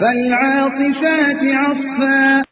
فالعاصفات عصفا